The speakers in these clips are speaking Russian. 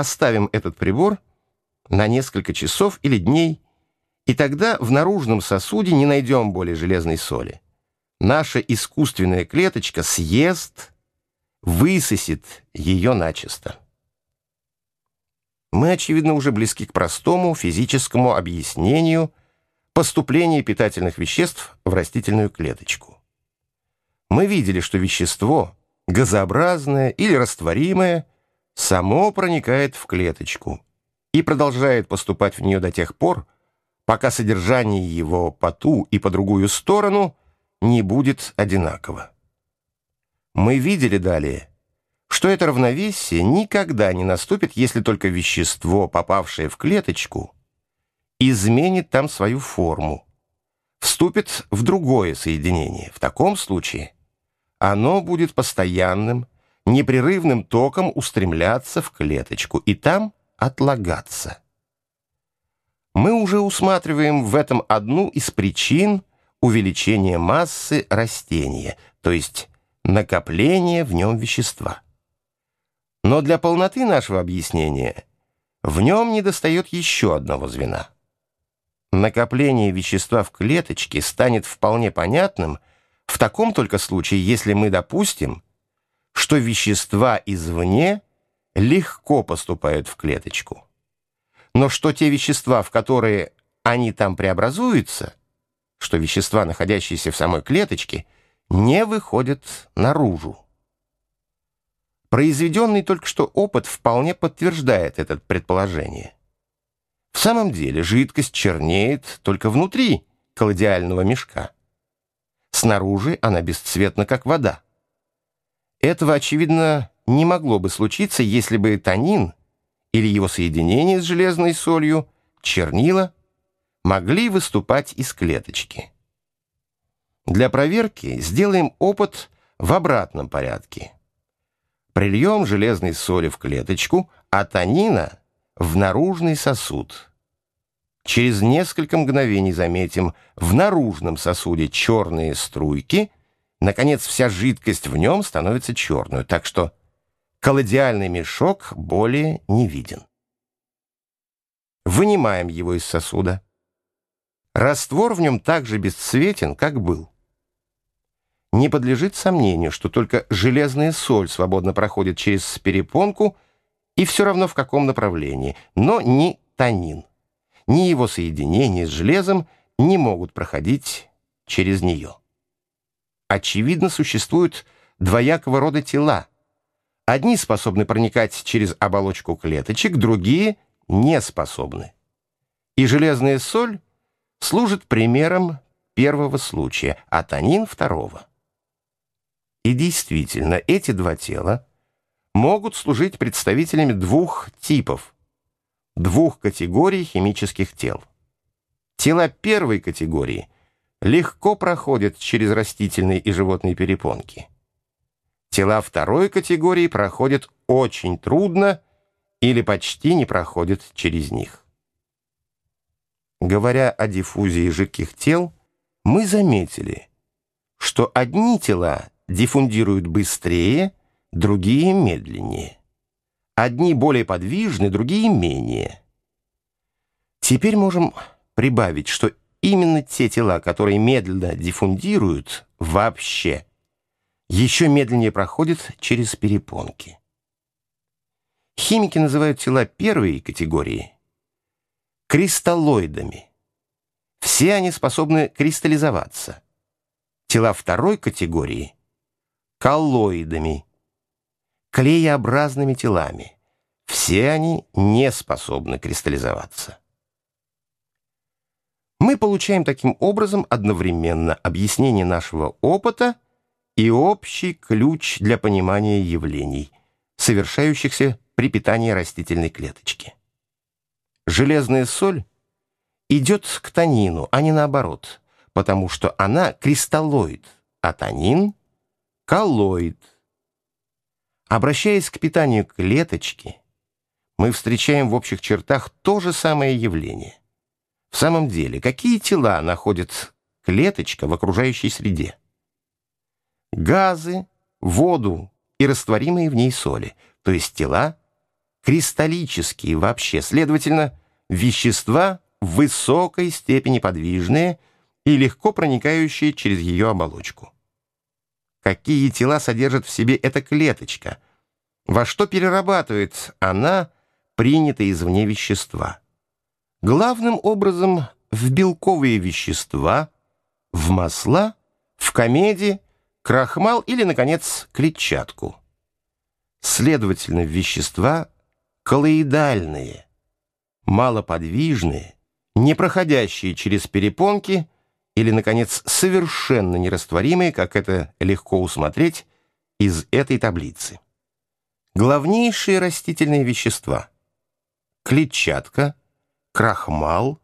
оставим этот прибор на несколько часов или дней, и тогда в наружном сосуде не найдем более железной соли. Наша искусственная клеточка съест, высосет ее начисто. Мы, очевидно, уже близки к простому физическому объяснению поступления питательных веществ в растительную клеточку. Мы видели, что вещество, газообразное или растворимое, само проникает в клеточку и продолжает поступать в нее до тех пор, пока содержание его по ту и по другую сторону не будет одинаково. Мы видели далее, что это равновесие никогда не наступит, если только вещество, попавшее в клеточку, изменит там свою форму, вступит в другое соединение. В таком случае оно будет постоянным, непрерывным током устремляться в клеточку и там отлагаться. Мы уже усматриваем в этом одну из причин увеличения массы растения, то есть накопления в нем вещества. Но для полноты нашего объяснения в нем недостает еще одного звена. Накопление вещества в клеточке станет вполне понятным в таком только случае, если мы допустим, что вещества извне легко поступают в клеточку, но что те вещества, в которые они там преобразуются, что вещества, находящиеся в самой клеточке, не выходят наружу. Произведенный только что опыт вполне подтверждает это предположение. В самом деле жидкость чернеет только внутри коллодиального мешка. Снаружи она бесцветна, как вода. Этого, очевидно, не могло бы случиться, если бы танин или его соединение с железной солью, чернила, могли выступать из клеточки. Для проверки сделаем опыт в обратном порядке. Прильем железной соли в клеточку, а танина в наружный сосуд. Через несколько мгновений заметим в наружном сосуде черные струйки, наконец вся жидкость в нем становится черной, так что коллодиальный мешок более не виден. Вынимаем его из сосуда. Раствор в нем так же бесцветен, как был. Не подлежит сомнению, что только железная соль свободно проходит через перепонку и все равно в каком направлении, но ни танин, ни его соединение с железом не могут проходить через нее. Очевидно, существуют двоякого рода тела. Одни способны проникать через оболочку клеточек, другие не способны. И железная соль служит примером первого случая, а танин — второго. И действительно, эти два тела могут служить представителями двух типов, двух категорий химических тел. Тела первой категории легко проходят через растительные и животные перепонки. Тела второй категории проходят очень трудно или почти не проходят через них. Говоря о диффузии жидких тел, мы заметили, что одни тела диффундируют быстрее, другие медленнее. Одни более подвижны, другие менее. Теперь можем прибавить, что именно те тела, которые медленно диффундируют вообще, еще медленнее проходят через перепонки. Химики называют тела первой категории кристаллоидами. Все они способны кристаллизоваться. Тела второй категории коллоидами, клееобразными телами. Все они не способны кристаллизоваться. Мы получаем таким образом одновременно объяснение нашего опыта и общий ключ для понимания явлений, совершающихся при питании растительной клеточки. Железная соль идет к танину, а не наоборот, потому что она кристаллоид, а танин — коллоид. Обращаясь к питанию клеточки, мы встречаем в общих чертах то же самое явление. В самом деле, какие тела находит клеточка в окружающей среде? Газы, воду и растворимые в ней соли, то есть тела, кристаллические вообще, следовательно, вещества высокой степени подвижные и легко проникающие через ее оболочку. Какие тела содержит в себе эта клеточка? Во что перерабатывает она принятые извне вещества? Главным образом в белковые вещества, в масла, в комедии, крахмал или, наконец, клетчатку. Следовательно, вещества коллоидальные, малоподвижные, не проходящие через перепонки или, наконец, совершенно нерастворимые, как это легко усмотреть из этой таблицы. Главнейшие растительные вещества – клетчатка, крахмал,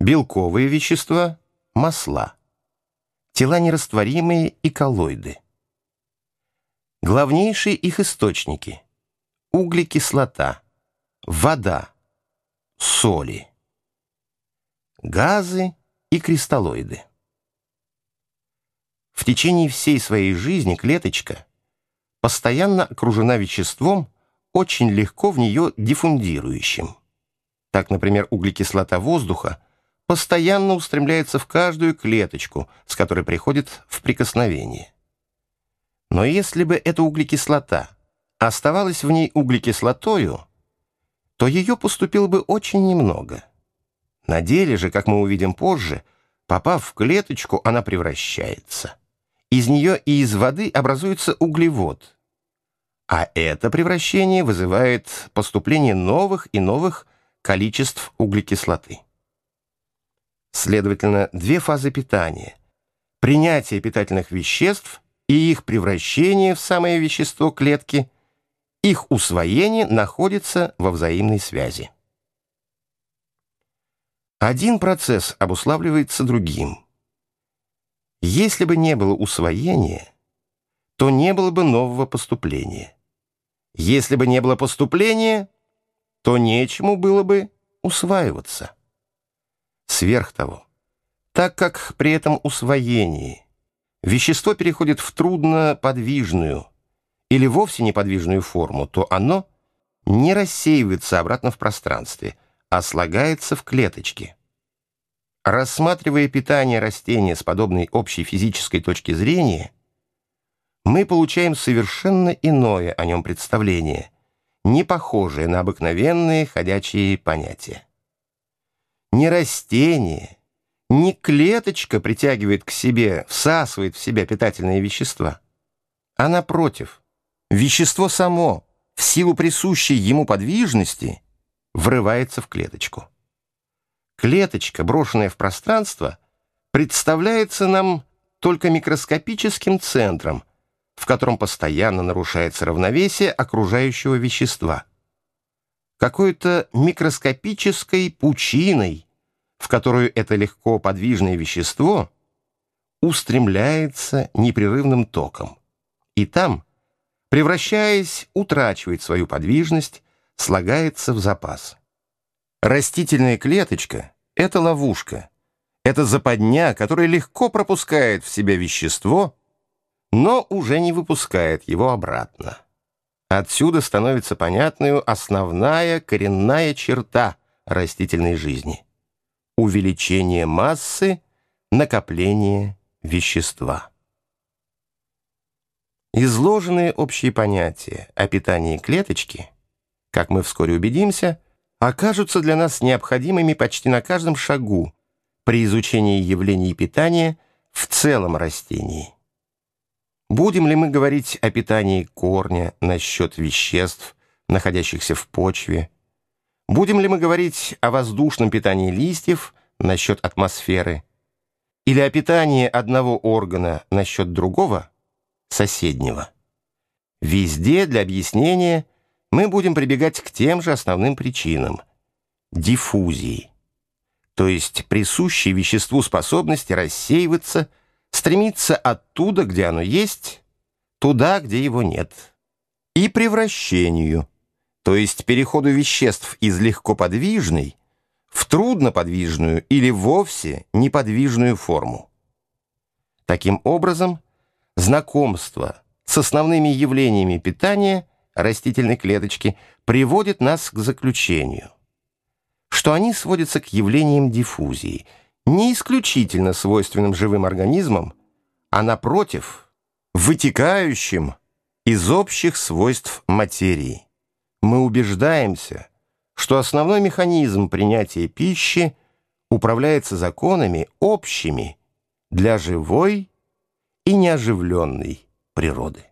белковые вещества, масла, тела нерастворимые и коллоиды. Главнейшие их источники – углекислота, вода, соли газы и кристаллоиды. В течение всей своей жизни клеточка постоянно окружена веществом, очень легко в нее диффундирующим. Так, например, углекислота воздуха постоянно устремляется в каждую клеточку, с которой приходит в прикосновение. Но если бы эта углекислота оставалась в ней углекислотою, то ее поступило бы очень немного – на деле же, как мы увидим позже, попав в клеточку, она превращается. Из нее и из воды образуется углевод. А это превращение вызывает поступление новых и новых количеств углекислоты. Следовательно, две фазы питания. Принятие питательных веществ и их превращение в самое вещество клетки, их усвоение находится во взаимной связи. Один процесс обуславливается другим. Если бы не было усвоения, то не было бы нового поступления. Если бы не было поступления, то нечему было бы усваиваться. Сверх того, так как при этом усвоении вещество переходит в трудноподвижную или вовсе неподвижную форму, то оно не рассеивается обратно в пространстве – а слагается в клеточке. Рассматривая питание растения с подобной общей физической точки зрения, мы получаем совершенно иное о нем представление, не похожее на обыкновенные ходячие понятия. Не растение, не клеточка притягивает к себе, всасывает в себя питательные вещества, а напротив, вещество само, в силу присущей ему подвижности – врывается в клеточку. Клеточка, брошенная в пространство, представляется нам только микроскопическим центром, в котором постоянно нарушается равновесие окружающего вещества. Какой-то микроскопической пучиной, в которую это легко подвижное вещество устремляется непрерывным током. И там, превращаясь, утрачивает свою подвижность, слагается в запас. Растительная клеточка — это ловушка. Это западня, которая легко пропускает в себя вещество, но уже не выпускает его обратно. Отсюда становится понятной основная коренная черта растительной жизни — увеличение массы, накопление вещества. Изложенные общие понятия о питании клеточки — как мы вскоре убедимся, окажутся для нас необходимыми почти на каждом шагу при изучении явлений питания в целом растении. Будем ли мы говорить о питании корня насчет веществ, находящихся в почве? Будем ли мы говорить о воздушном питании листьев насчет атмосферы? Или о питании одного органа насчет другого, соседнего? Везде для объяснения – мы будем прибегать к тем же основным причинам – диффузии, то есть присущей веществу способности рассеиваться, стремиться оттуда, где оно есть, туда, где его нет, и превращению, то есть переходу веществ из легкоподвижной в трудноподвижную или вовсе неподвижную форму. Таким образом, знакомство с основными явлениями питания – растительной клеточки приводит нас к заключению, что они сводятся к явлениям диффузии, не исключительно свойственным живым организмам, а напротив, вытекающим из общих свойств материи. Мы убеждаемся, что основной механизм принятия пищи управляется законами общими для живой и неоживленной природы.